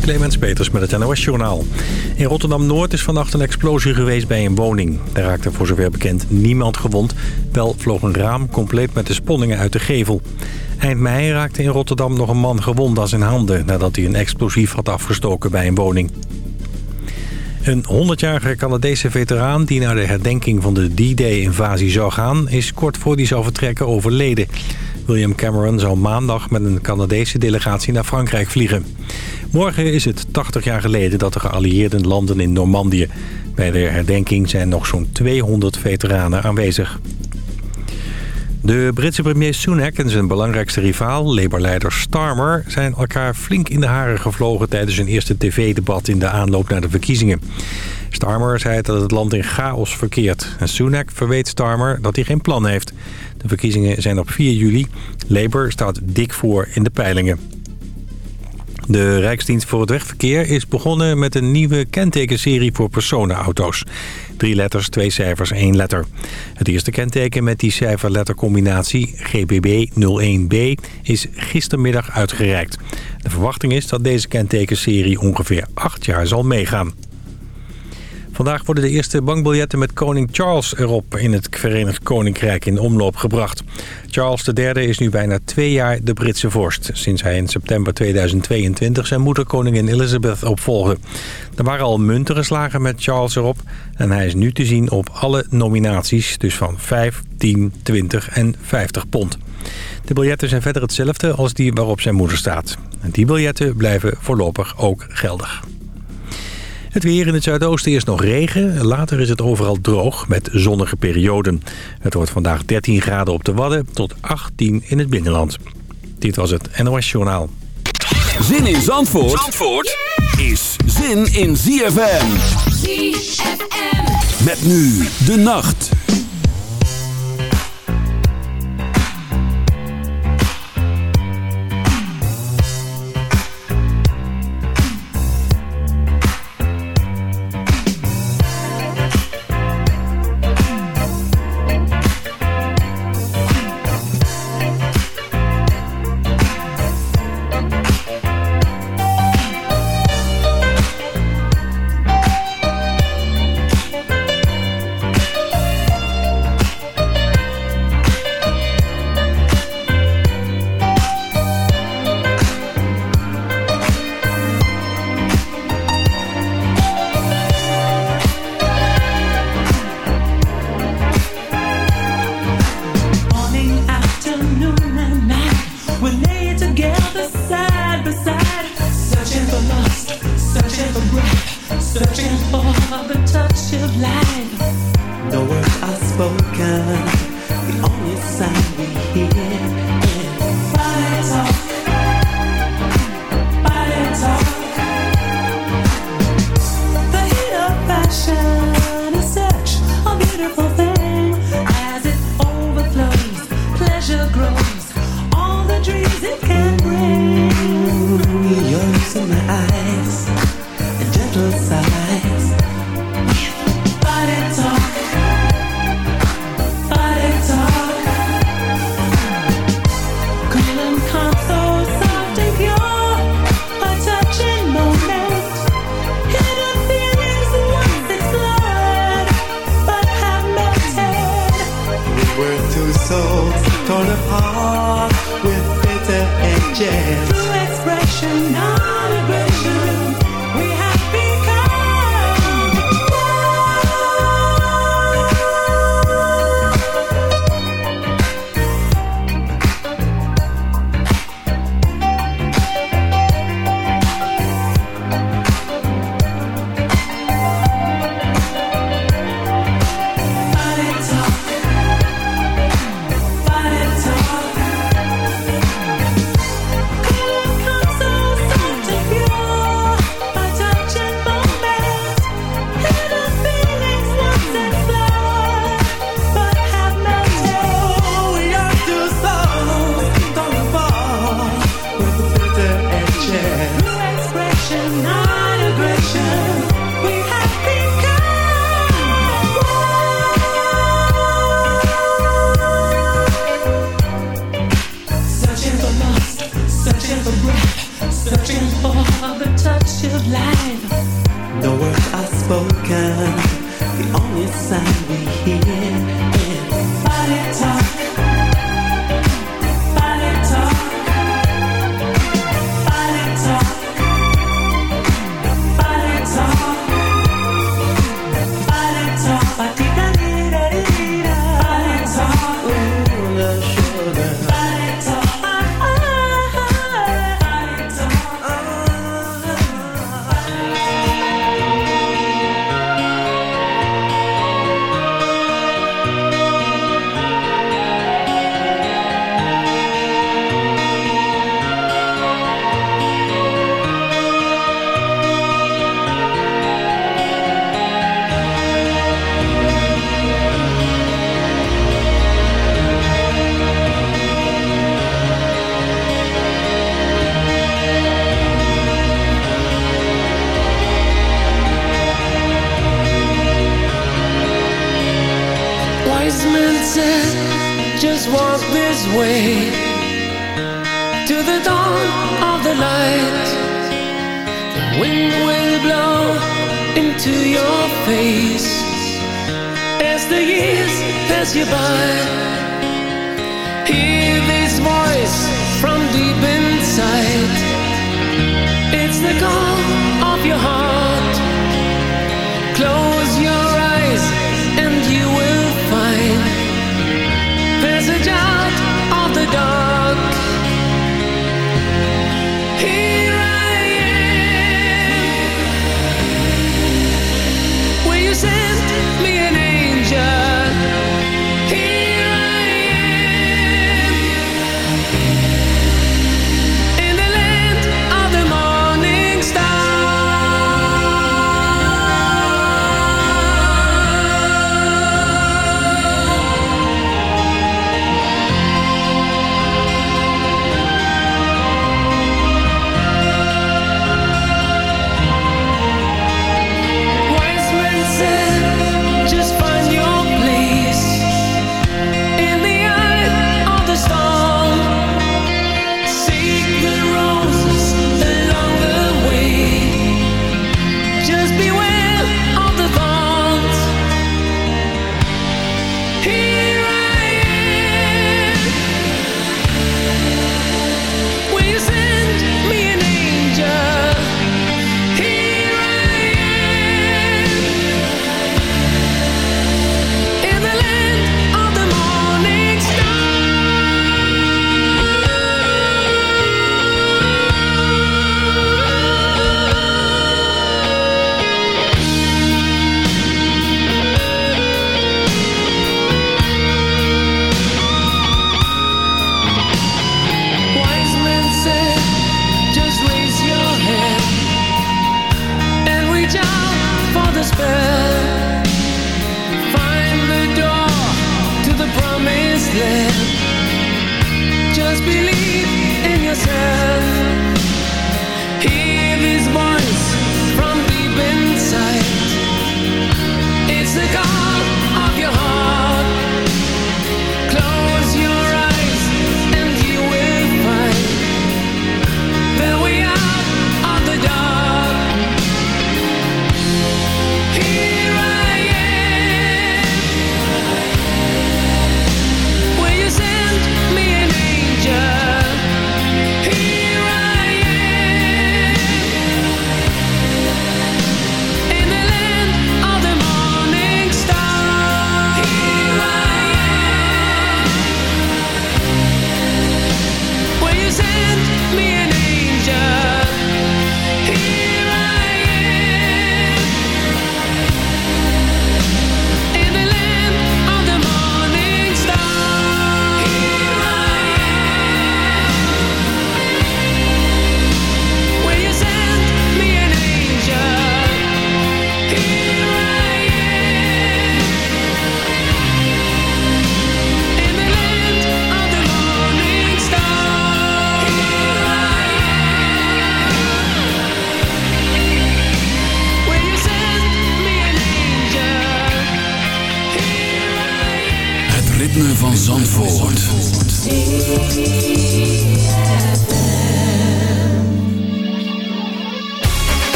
Clemens Peters met het NOS Journaal. In Rotterdam-Noord is vannacht een explosie geweest bij een woning. Daar raakte voor zover bekend niemand gewond. Wel vloog een raam compleet met de sponningen uit de gevel. Eind mei raakte in Rotterdam nog een man gewond aan zijn handen... nadat hij een explosief had afgestoken bij een woning. Een 100-jarige Canadese veteraan die naar de herdenking van de D-Day-invasie zou gaan... is kort voor die zou vertrekken overleden. William Cameron zou maandag met een Canadese delegatie naar Frankrijk vliegen. Morgen is het 80 jaar geleden dat de geallieerden landen in Normandië. Bij de herdenking zijn nog zo'n 200 veteranen aanwezig. De Britse premier Sunak en zijn belangrijkste rivaal, Labour-leider Starmer... zijn elkaar flink in de haren gevlogen tijdens hun eerste tv-debat... in de aanloop naar de verkiezingen. Starmer zei dat het land in chaos verkeert. En Sunak verweet Starmer dat hij geen plan heeft. De verkiezingen zijn op 4 juli. Labour staat dik voor in de peilingen. De Rijksdienst voor het Wegverkeer is begonnen met een nieuwe kentekenserie voor personenauto's. Drie letters, twee cijfers, één letter. Het eerste kenteken met die cijfer-lettercombinatie, GBB 01B, is gistermiddag uitgereikt. De verwachting is dat deze kentekenserie ongeveer acht jaar zal meegaan. Vandaag worden de eerste bankbiljetten met koning Charles erop in het Verenigd Koninkrijk in omloop gebracht. Charles III is nu bijna twee jaar de Britse vorst, sinds hij in september 2022 zijn moeder koningin Elizabeth opvolgde. Er waren al munten geslagen met Charles erop en hij is nu te zien op alle nominaties, dus van 5, 10, 20 en 50 pond. De biljetten zijn verder hetzelfde als die waarop zijn moeder staat. En die biljetten blijven voorlopig ook geldig. Het weer in het zuidoosten is nog regen. Later is het overal droog met zonnige perioden. Het wordt vandaag 13 graden op de Wadden tot 18 in het binnenland. Dit was het NOS Journaal. Zin in Zandvoort, Zandvoort is zin in ZFM. ZFM. Met nu de nacht.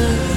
answer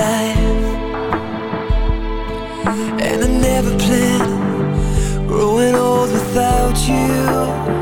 life, and I never planned growing old without you.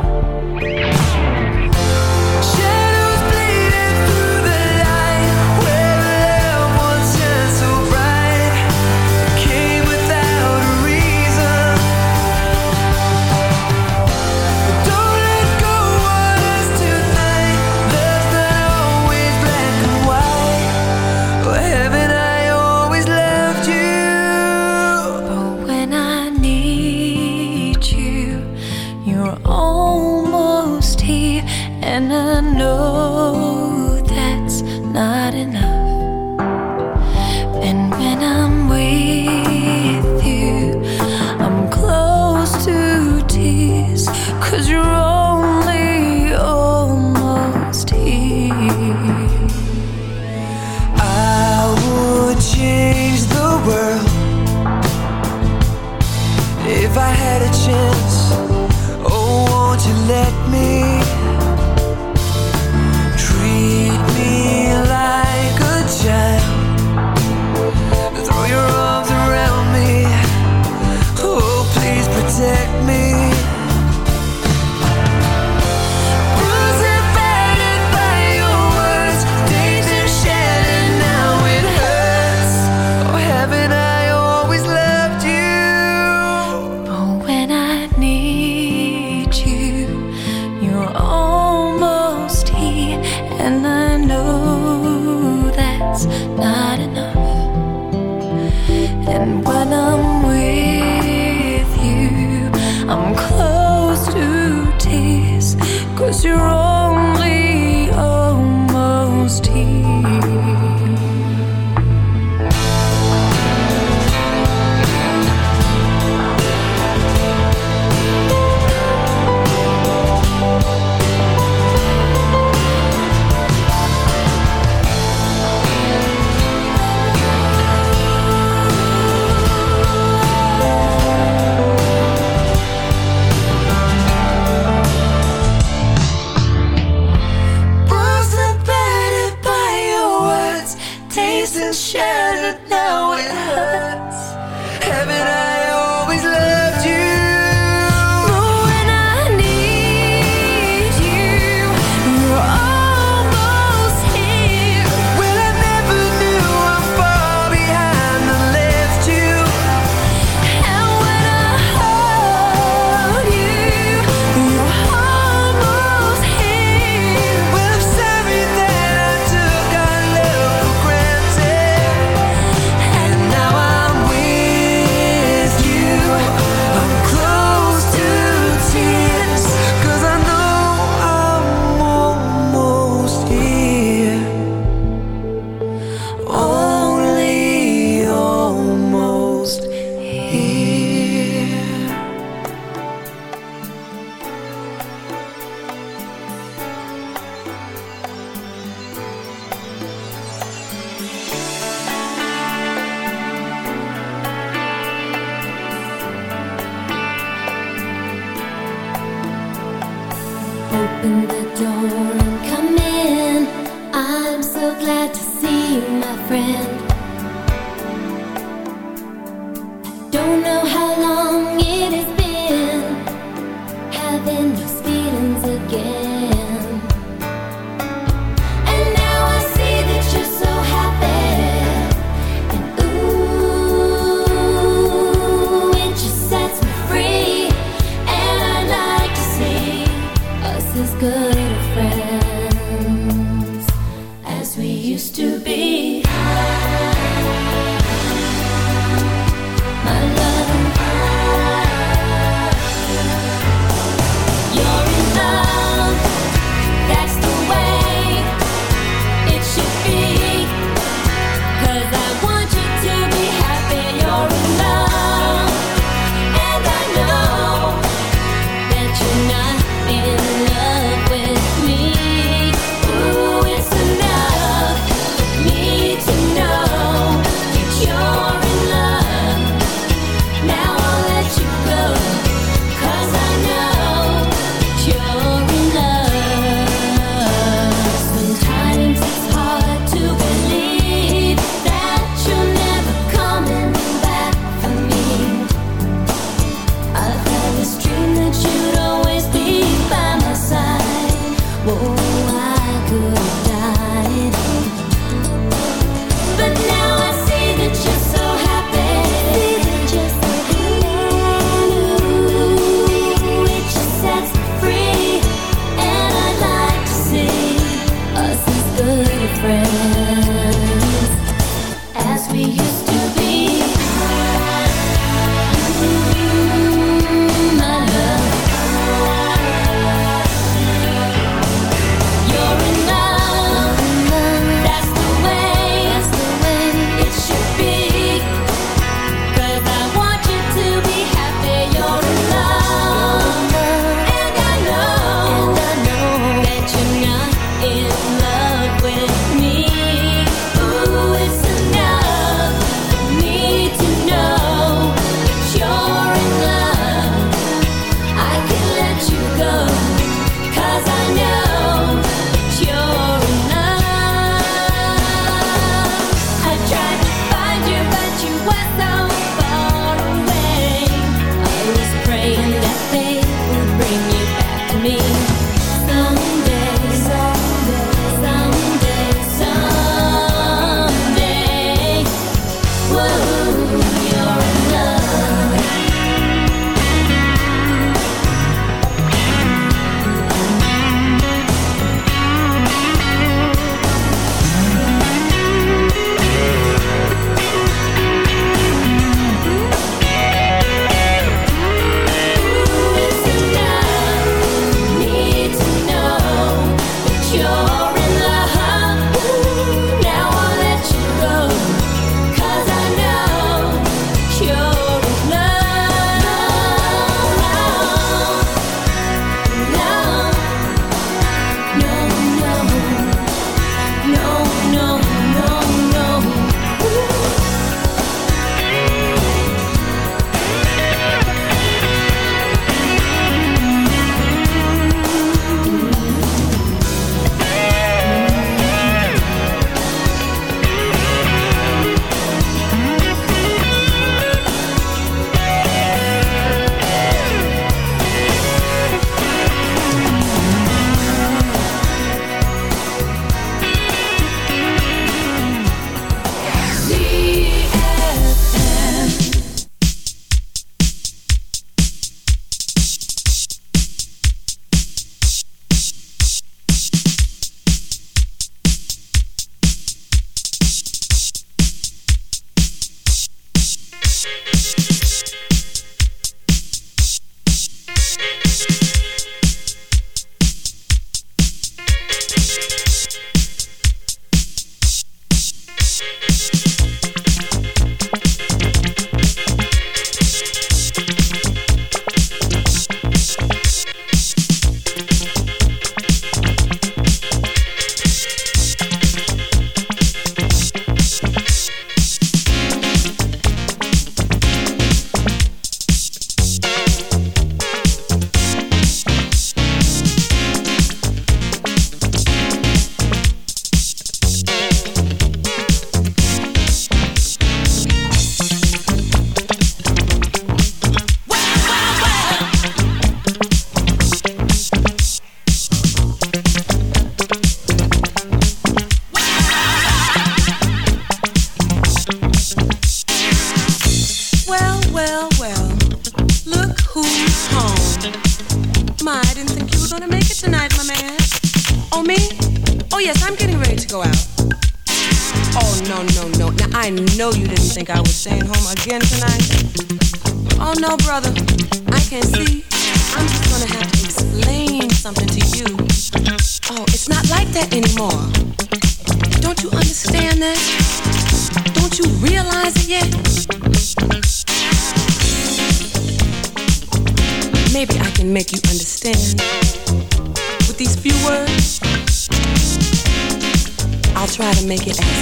One thing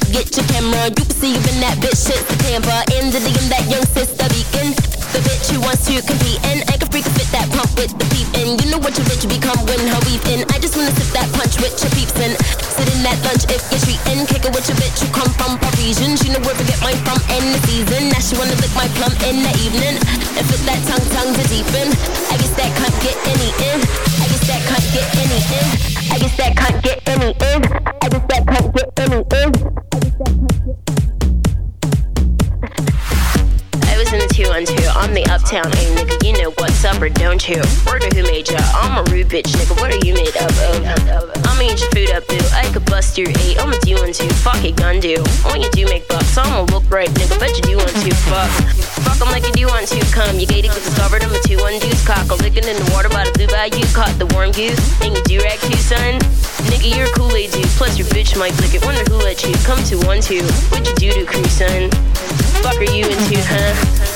dip, get your camera. You you in that bitch shit the Tampa. In the DM, that young sister beacon. The bitch who wants to compete and I can freak fit that pump with the peep in. You know what your bitch become when her in. I just wanna sip that punch with your peeps in. Sit in that lunch if you're treating. Kick it with your bitch who come from Parisian. She know where to get mine from in the season. Now she wanna lick my plum in the evening. And fit that tongue tongue to deepen. I guess that can't get any in. I guess that can't get any in. I guess that can't get Word who made ya? I'm a rude bitch nigga, what are you made up of? I'ma eat your food up boo, I could bust your eight, I'ma do one two, fuck it, gun do. When you do make bucks, I'ma look right nigga, bet you do one two, fuck. Fuck 'em like you do one two, come, you gated cause discovered I'm a two one deuce cock, I'm licking in the water by the blue bayou, caught the warm goose, and you do rag too son. Nigga, you're a Kool-Aid dude, plus your bitch might lick it, wonder who let you come to one two, what you do to crew son? Fuck are you into, huh?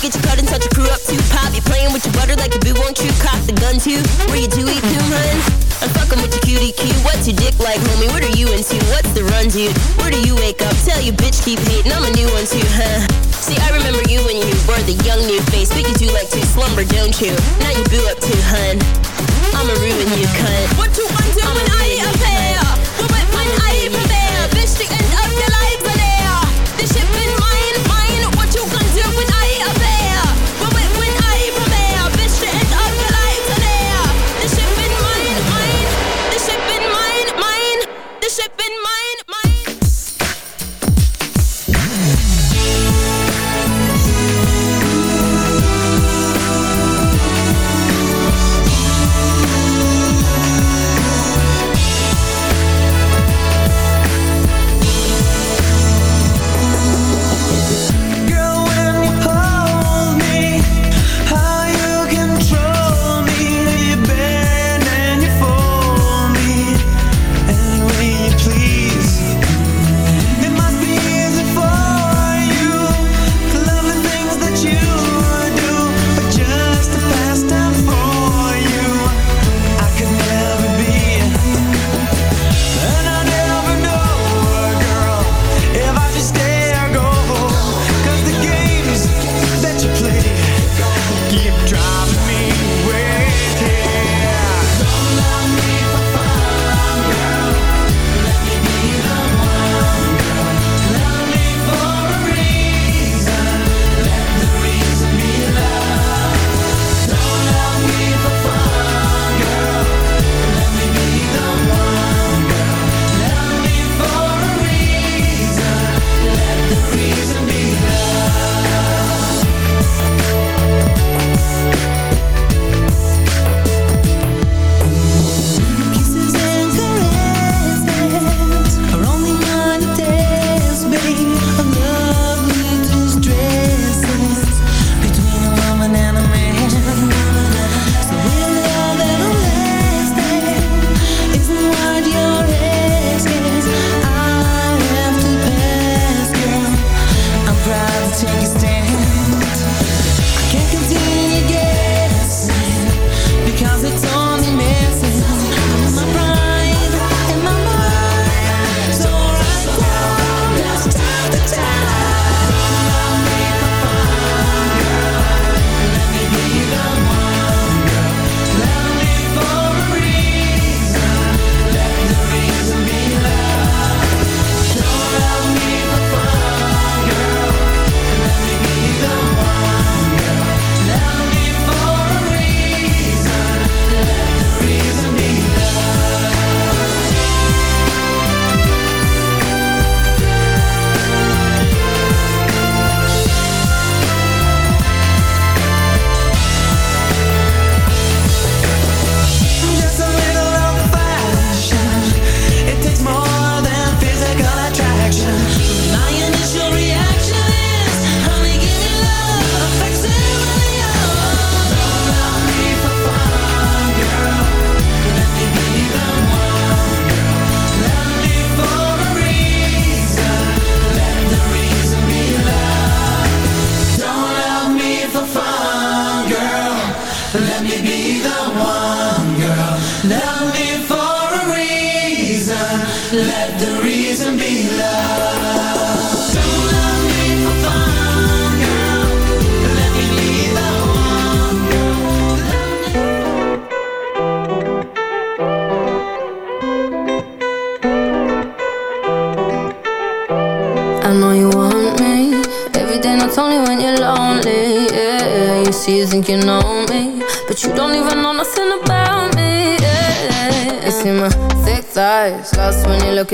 Get your cut and touch your crew up too. Pop, you playing with your butter like a boo, won't you cock the gun too? Where you do eat coon, hun? I'm fucking with your cutie cue. What's your dick like, homie? What are you into? What's the run, dude? Where do you wake up? Tell your bitch keep hating. I'm a new one too, huh? See, I remember you when you were the young new face. But you do like to slumber, don't you? Now you boo up too, hun. I'ma ruin you, cunt. What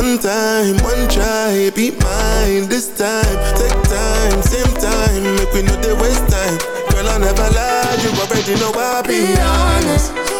one time, one try Be mine this time. Take time, same time Make we know they waste time. Girl I never lie You already know I be Be honest,